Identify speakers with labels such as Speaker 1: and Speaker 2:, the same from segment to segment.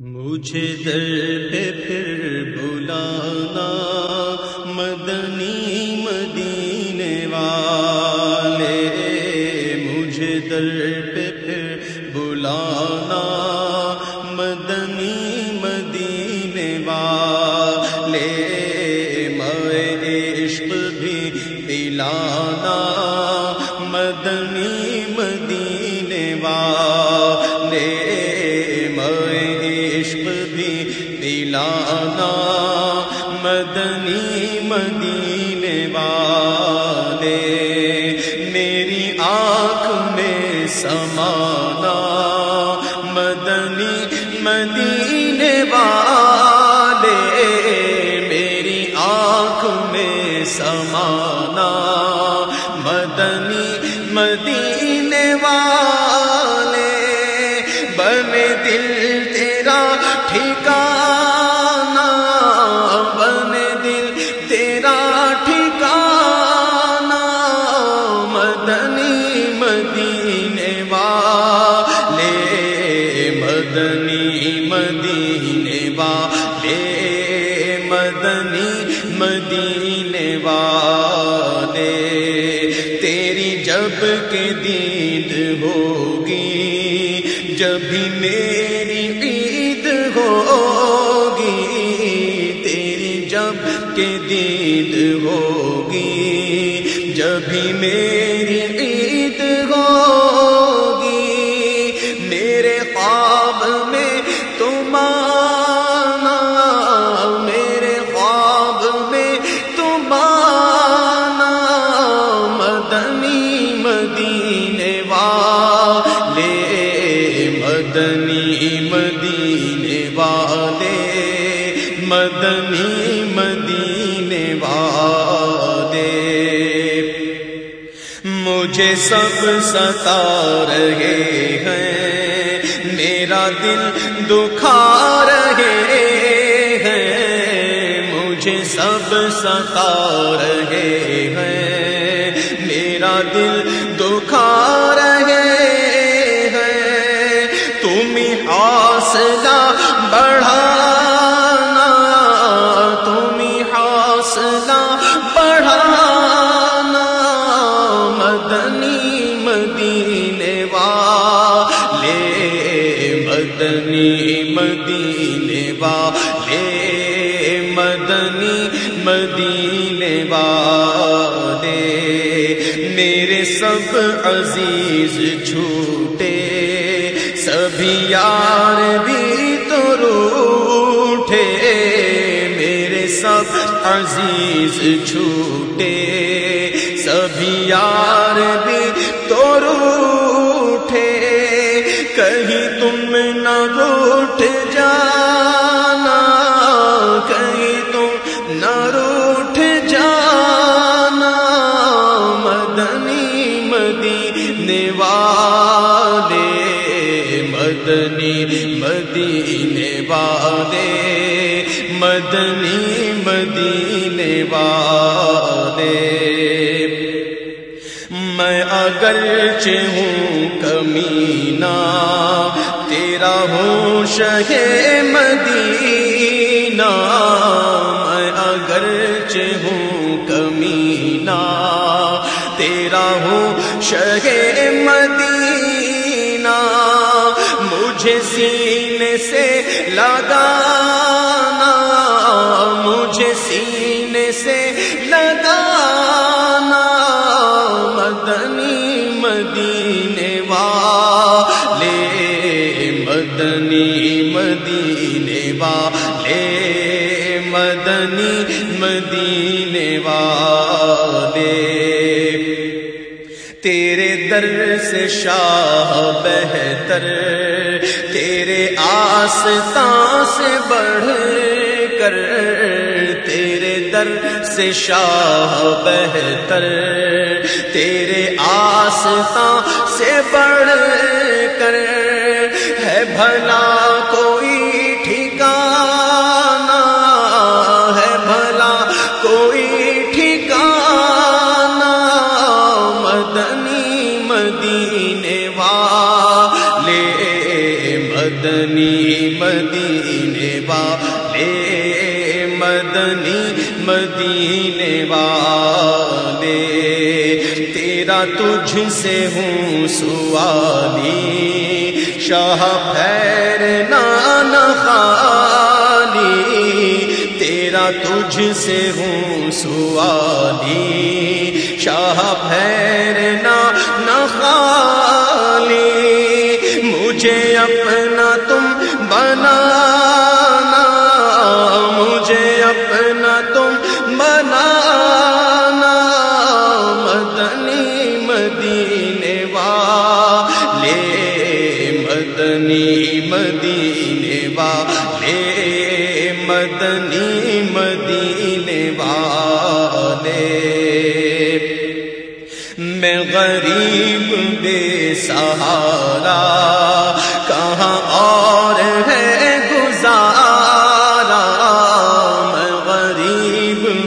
Speaker 1: مجھے در پہ پھر بلانا مدنی مدینے والے میری آنکھ میں سما کے دید ہوگی جب ہی میری سب ستا رہے ہیں، میرا دل دکھا رہے ہیں، مجھے سب ستا رہے ہیں، میرا دل دکھا سب عزیز چھوٹے سبھی یار اگرچہ ہوں کمینہ، تیرا ہوں شہ مدینہ۔ میں اگرچہ ہوں کمینہ، تیرا ہوں شہ مدینہ۔ مجھے سینے سے لگانا، مجھے سینے سے مدینے والے۔ تیرے در سے شاہ بہتر، تیرے آستان سے بڑھ کر، تیرے در سے شاہ بہتر، تیرے آستان سے بڑھ کر۔ ہے بھلا کوئی تجھ سے ہوں سوالی، شاہ پھیر نان خالی، تیرا تجھ سے ہوں سوالی، شاہ پھیر نان خالی، مجھے اپنا تو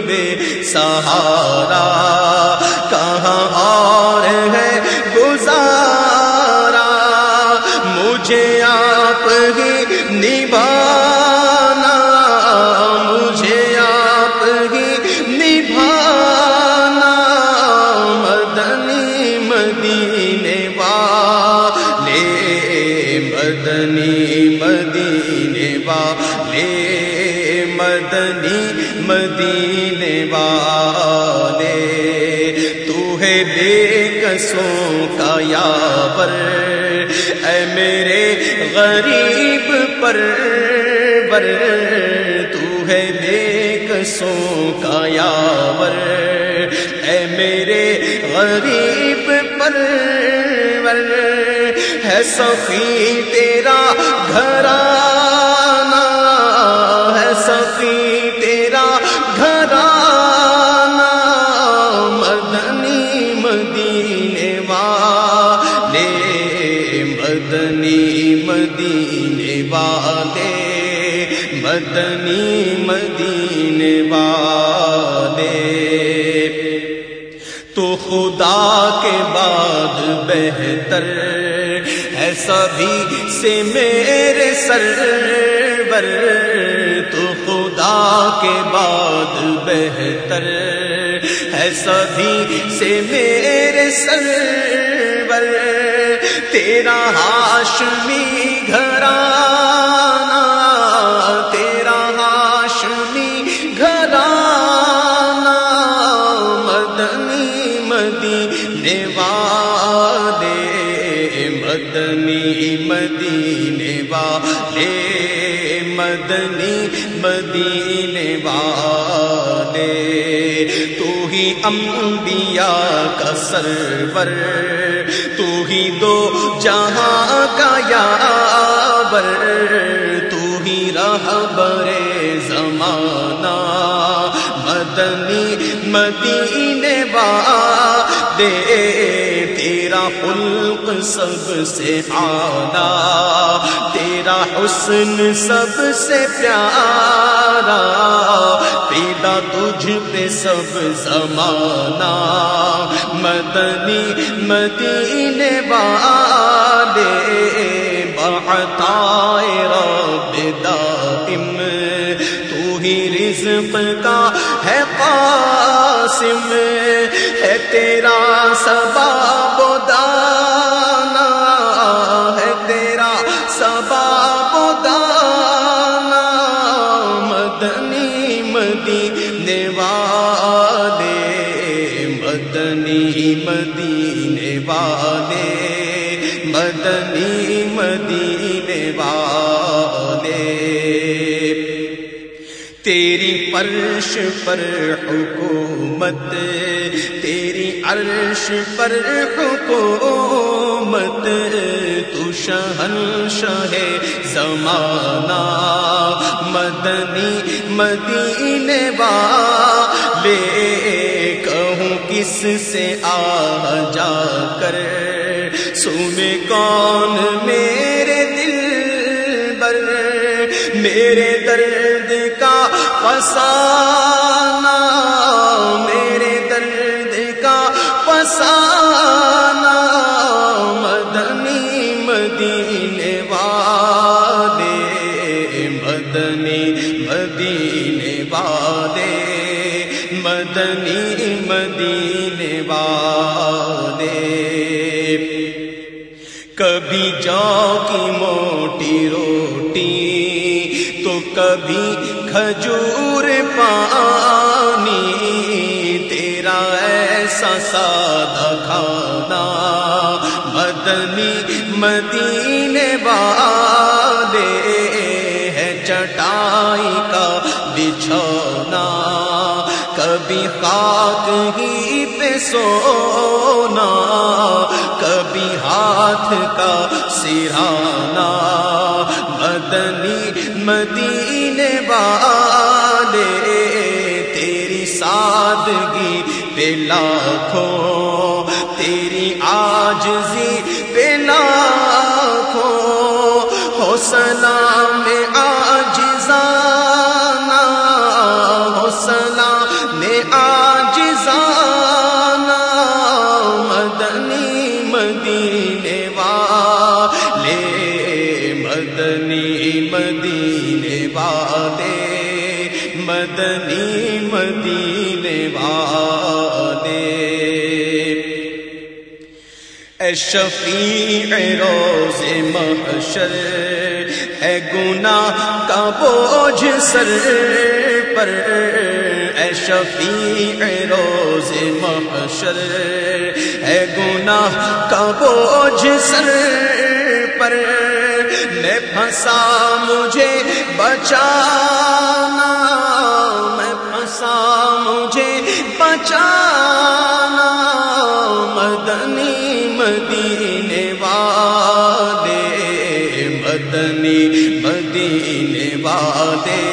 Speaker 1: میں سہارا کہاں اور ہے گزارا؟ مجھے آپ ہی نبھا غریب پر بر تو ہے بے سو کا یاور۔ اے میرے غریب پر ہے سفی تیرا گھرا بہتر ہے سبھی سے میرے سرور تو خدا کے بعد بہتر ہے سبھی سے میرے سرور تیرا ہاشمی گھرانا انبیاء کا سرور، تو ہی دو جہاں کا یاور تو ہی رہبر زمانہ، مدنی مدینے با دے خلق سب سے آنا، تیرا حسن سب سے پیارا پیدا تجھ پہ سب زمانہ، مدنی مدینے والے بہتائے رب دائم، تو ہی رزق کا ہے قاسم، ہے تیرا سباب مدنی مدینے والے، مدنی مدینے والے۔ تیری فرش پر حکومت، تیری عرش پر حکومت، تو شہن شہ زمانہ، مدنی مدینے والے۔ اس سے آ جا کر سنے کون میرے دل بر، میرے درد کا فسانہ، میرے درد کا فسانہ۔ کھجور پانی، تیرا ایسا سادہ کھانا مدنی مدینے والے ہے چٹائی کا بچھونا۔ کبھی خاک ہی پہ سونا، کبھی ہاتھ کا سرانا مدنی مدینے والے تیری سادگی پہ لاکھوں تیری آجزی پہ لاکھوں ہو سلام اے شفیع روز محشر ہے گناہ کا بوجھ سر پر۔ اے شفیع روز محشر ہے گناہ کا بوجھ سر پر۔ میں پھنسا، مجھے بچانا۔ میں پھنسا، مجھے بچانا۔ مدنی مدینے والے، مدنی، مدینے والے،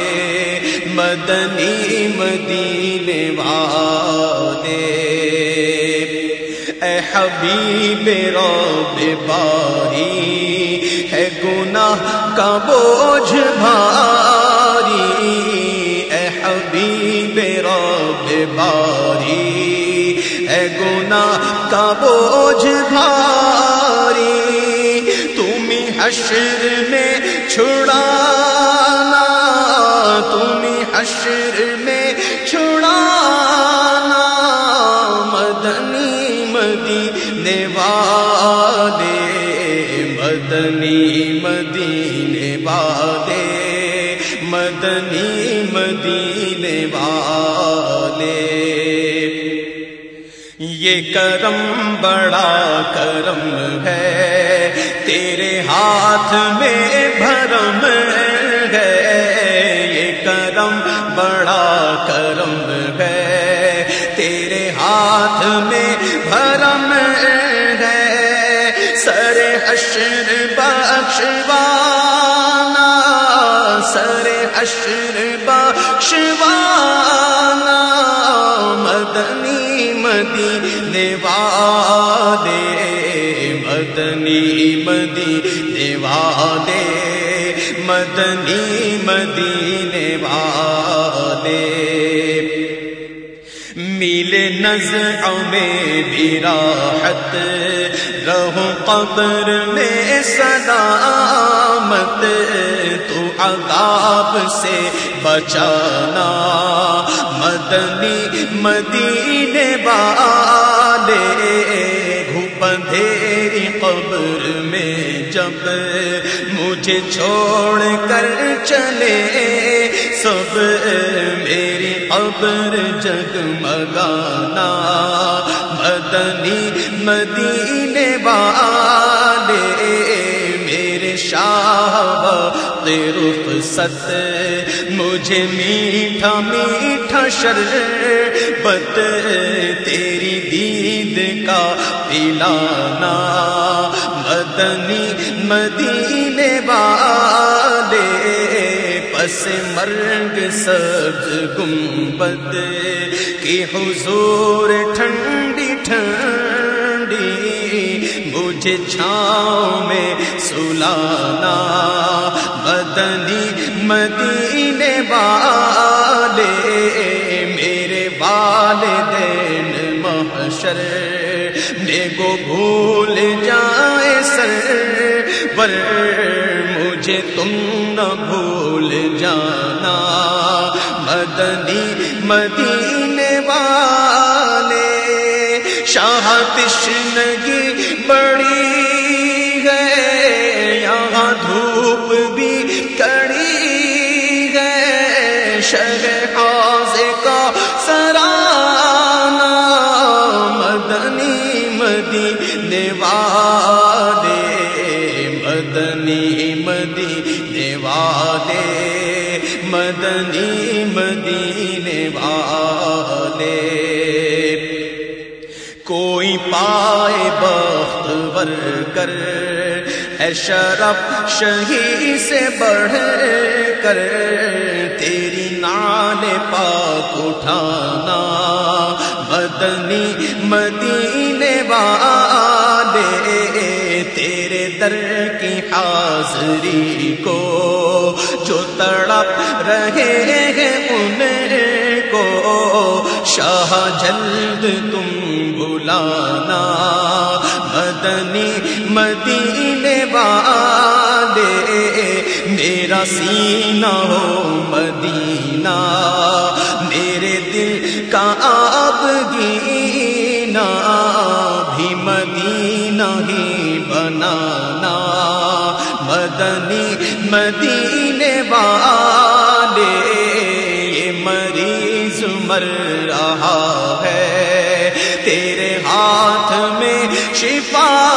Speaker 1: مدنی، مدینے والے۔ اے حبیب رب، باری ہے گناہ کا بوجھ بھاری کا بوجھ بھاری۔ تم حشر میں چھڑانا تم حشر میں چھڑانا۔ مدنی مدینے والے، مدنی مدینے والے، مدنی مدینے والے۔ یہ کرم بڑا کرم ہے۔ تیرے ہاتھ میں بھرم ہے۔ یہ کرم بڑا کرم ہے۔ تیرے ہاتھ میں بھرم ہے۔ سر حشر بخشوانا۔ سر حشر بخشوانا۔ مدنی مدینے والے، مدنی، مدینے والے، مدنی، مدینے والے۔ میل نظر میں بھی راحت، رہو قبر میں سلامت تو عذاب سے بچانا مدنی مدینے والے بندھیری قبر میں جب مجھے چھوڑ کر چلے سب میری قبر جگمگانا مدنی مدینے والے شاہ رخ ست مجھے میٹھا میٹھا شربت تیری دید کا پلانا مدنی مدینے والے پس مرگ سبز گنبد کی حضور ٹھنڈی ٹھنڈی مجھے چھاؤں میں سلانا مدنی مدینے والے، میرے والدین محشر میں کو بھول جائے سر، پر مجھے تم نہ بھول جانا۔ مدنی مدینے والے، شاہ تشنگی بخت کر۔ اے شرف شہی سے بڑھ کر۔ تیری نال پاک اٹھانا۔ مدنی مدینے والے، تیرے در کی حاضری کو جو تڑپ رہے ہیں ان کو شاہ جلد تم بلانا مدنی مدینے والے میرا سینہ ہو مدینہ، میرے دل کا آپ گینا، بھی مدینہ ہی بنانا مدنی مدینے والے مر رہا ہے۔ تیرے ہاتھ میں شفا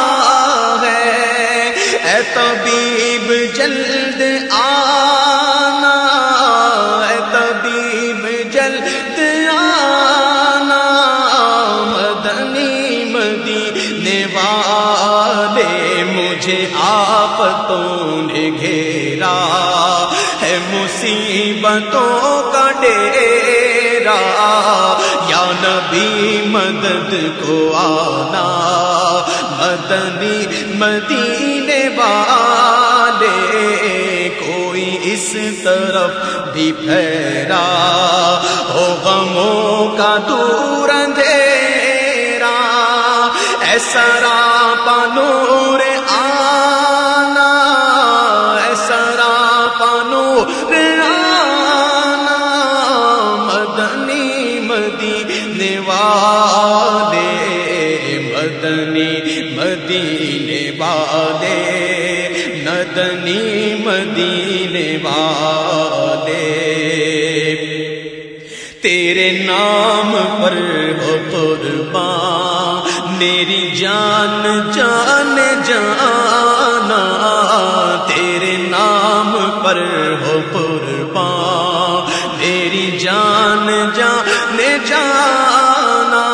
Speaker 1: ہے۔ اے طبیب، جلد آنا۔ اے طبیب، جلد آنا۔ مدنی مدینے والے، مجھے آفتوں نے گھیرا۔ ہے مصیبتوں مدد کو آنا، مدنی مدینے والے، کوئی اس طرف بھی پھیرا ہو غموں کا دور اندھیرا ایسا را پانو میری جان جان، جانا، تیرے نام پر ہو قربان میری جان جان، جانا،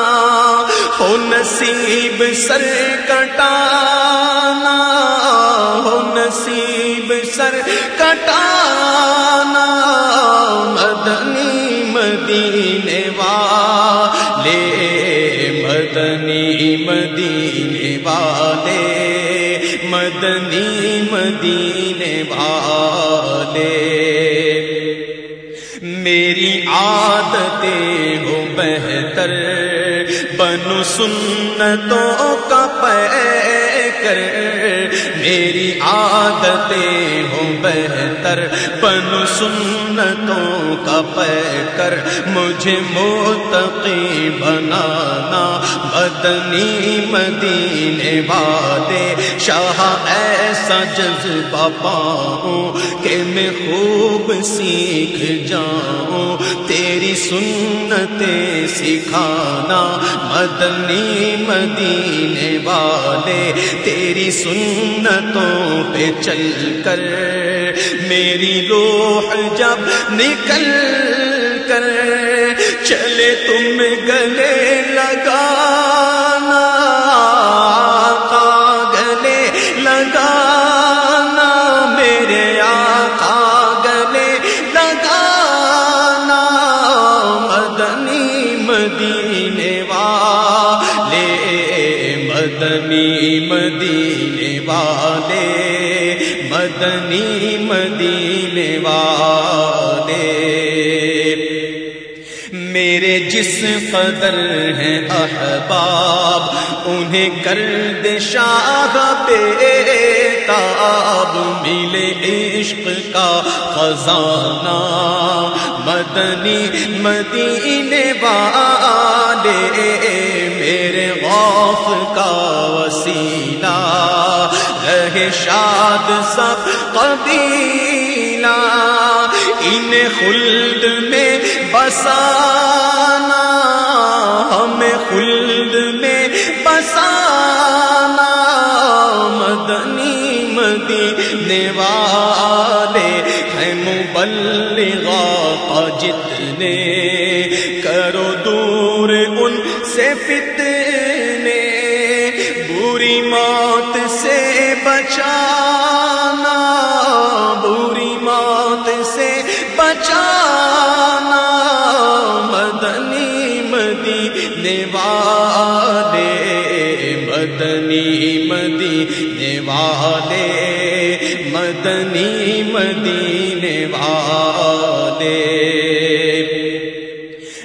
Speaker 1: ہو نصیب سر کٹانا، ہو نصیب سر کٹانا۔ مدنی مدینے والے۔ میری عادتیں ہو بہتر بنو سنتوں کا پے کر میری عادتیں ہوں بہتر، پن سنتوں کا پہ کر مجھے موتقی بنانا بدنی مدینے والے شاہ ایسا جذبہ پاؤں کہ میں خوب سیکھ جاؤں، تیری سنتیں سکھانا مدنی مدینے والے، تیری سنتوں پہ چل کر میری روح جب نکل کر چلے تم گلے لگانا مدنی مدینے والے۔ میرے جس قدر ہیں احباب، انہیں کر دے شاہ پہ تاب ملے عشق کا خزانہ۔ مدنی مدینے والے، میرے غوف کا وسیلہ۔ رہے شاد سب قبیلہ۔ ان خلد میں بسانا، ہمیں خلد میں بسانا۔ مدنی مدی والے ہیں مبلغا جتنے کرو دور ان سے فتنے مدنی مدی والے، مدنی مدینے والے۔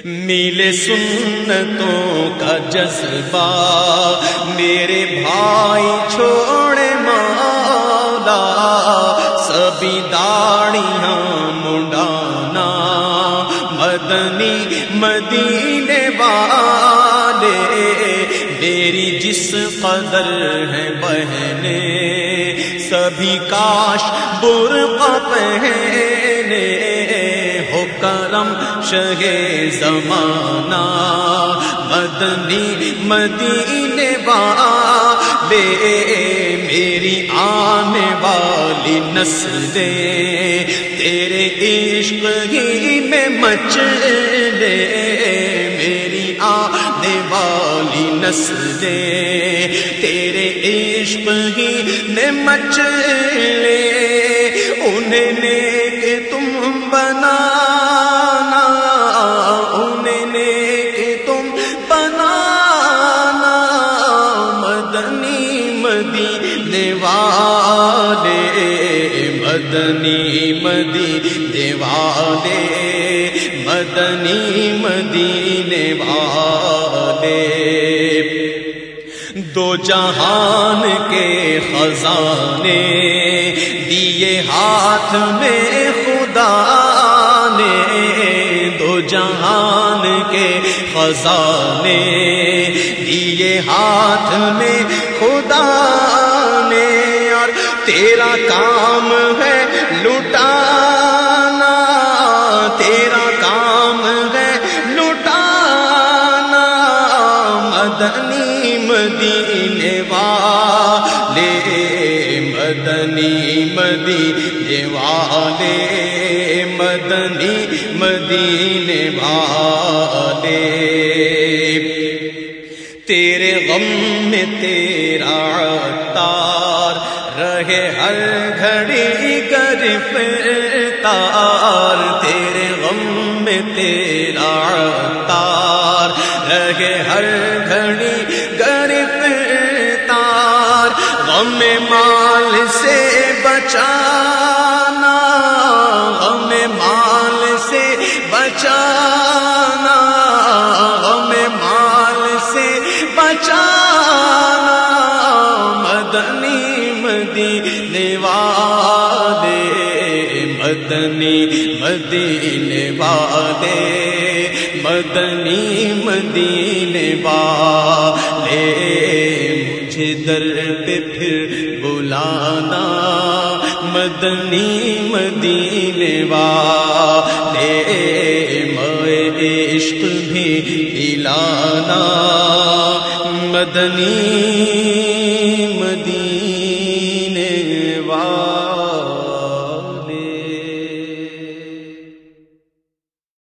Speaker 1: میلے سنتوں کا جذبہ، میرے بھائی چھوڑے مولا، سبھی داڑیاں منڈانا۔ مدنی مدینے والے۔ میری جس قدر ہے بہنے سبھی کاش برقع پہنے۔ ہو کرم شہ زمانہ، مدنی مدینے والے میری آنے والی نسلیں، تیرے عشق ہی میں مچلے۔ میری والی نسلیں تیرے عشق ہی میں مچلے انہیں نے دو جہان کے خزانے، دیے ہاتھ میں خدا نے، دو جہان کے خزانے، دیے ہاتھ میں خدا نے، اور تیرا کام ہے میں تیرا تار رہے، ہر گھڑی گرفتار تیرے غم میں تیرا تار رہے، ہر گھڑی گرفتار غم مال سے بچانا، غم مال سے بچانا مدنی، مدینے والے، مدنی، مدینے والے، مجھے در پہ پھر بلانا، مدنی، مدینے والے، میں عشق بھی پلانا مدنی، مدینے والے۔